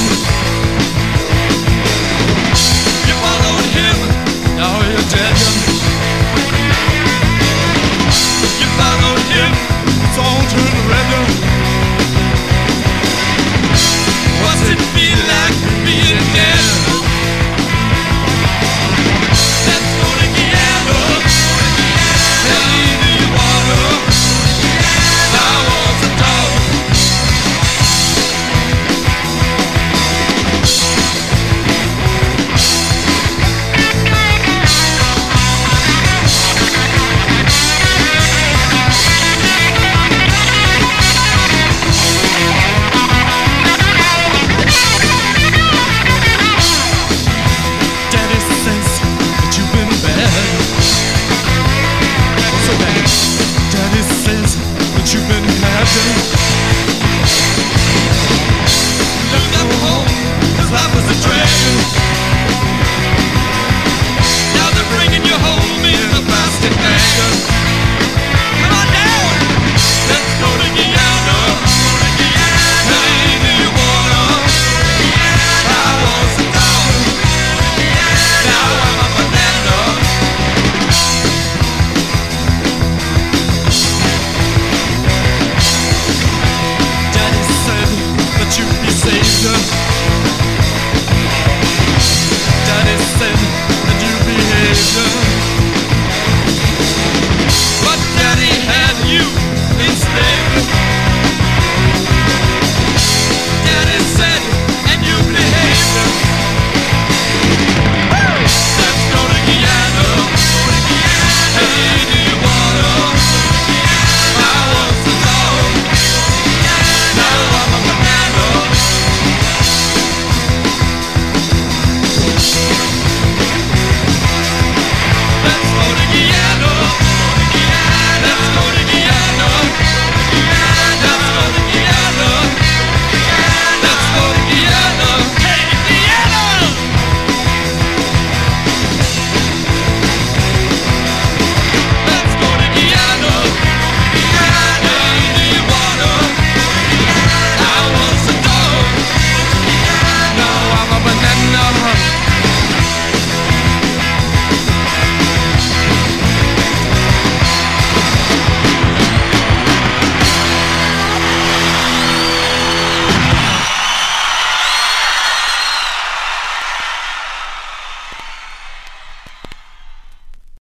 you.